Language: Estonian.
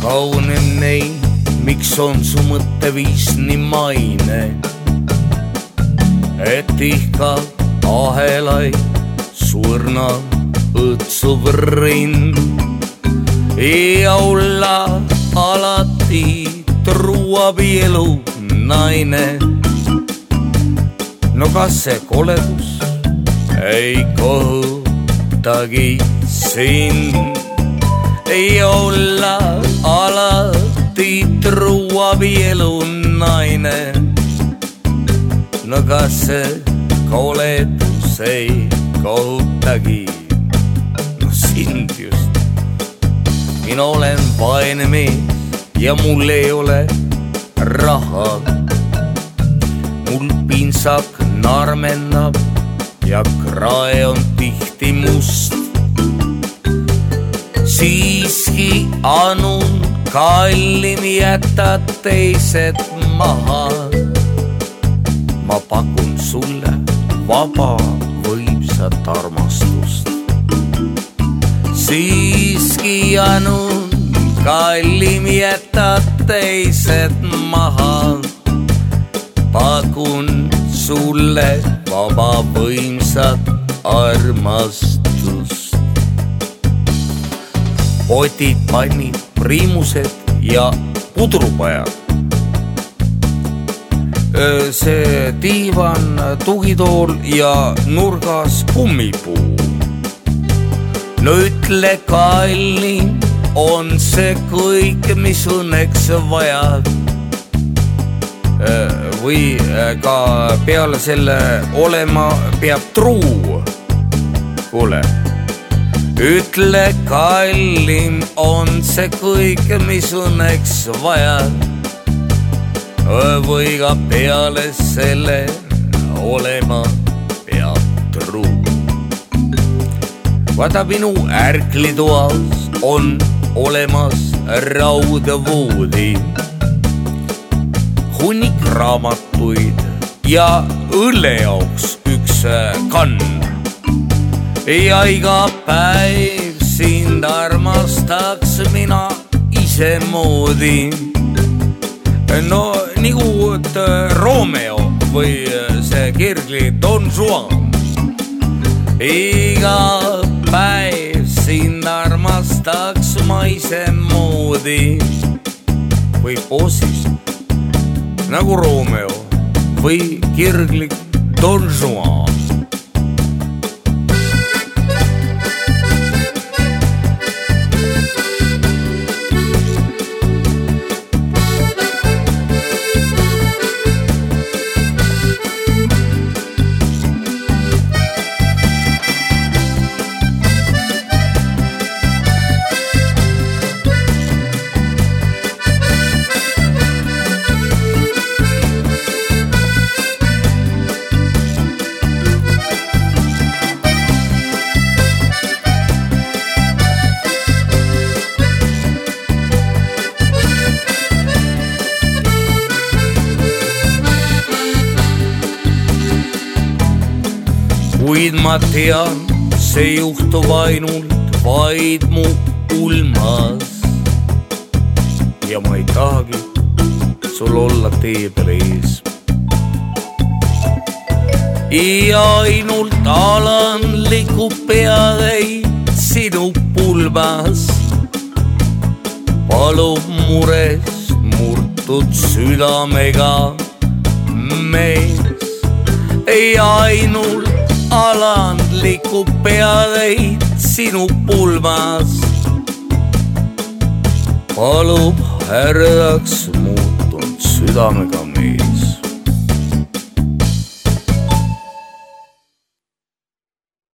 kaunem neid, miks on su mõtteviis nii maine, et ihka ahelaid surna õõtsuv rind ja olla alati truu abielu naine. no kas see koledus ei kohutagi sind ei olla alati truu abielu naine. no kas see koledus ei kohutagi no sind just. mina olen vaene mees ja mul ei ole raha. mul pintsak narmennab ja krae on tihti must. Siiski anun kallim jätta teised maha. ma pakun sulle vaba võimsat armastust. siiski anun kallim jätta teised maha. pakun sulle vaba võimsat armastust. Potid, pannid, priimused ja pudrupajad. see diivan, tugitool ja nurgas kummipuu. no ütle, kallim, on see kõik, mis õnneks vajad või ka peale selle olema peab truu. kuule, ütle, kallim on see kõik, mis õnneks vajad. või ka peale selle olema peab truu. vaata minu ärklitoas on olemas raudvoodi hunnik raamatuid ja õlle jaoks üks kann. Ja iga päev sind armastaks mina isemoodi. no nagu Romeo või see kirglik Don Juan. iga päev sind armastaks ma isemoodi või bossis nagu Romeo või kirglik Don Juan. Kuid ma tean, see juhtub ainult vaid mu ulmas. ja ma ei tahagi sul olla tee peal ees. ja ainult alan likub peatäit sinu pulmas. palub mures murtud südamega mees ei ainult alandlikku peatäit sinu pulmas. palub härdaks muutunud südamega mees.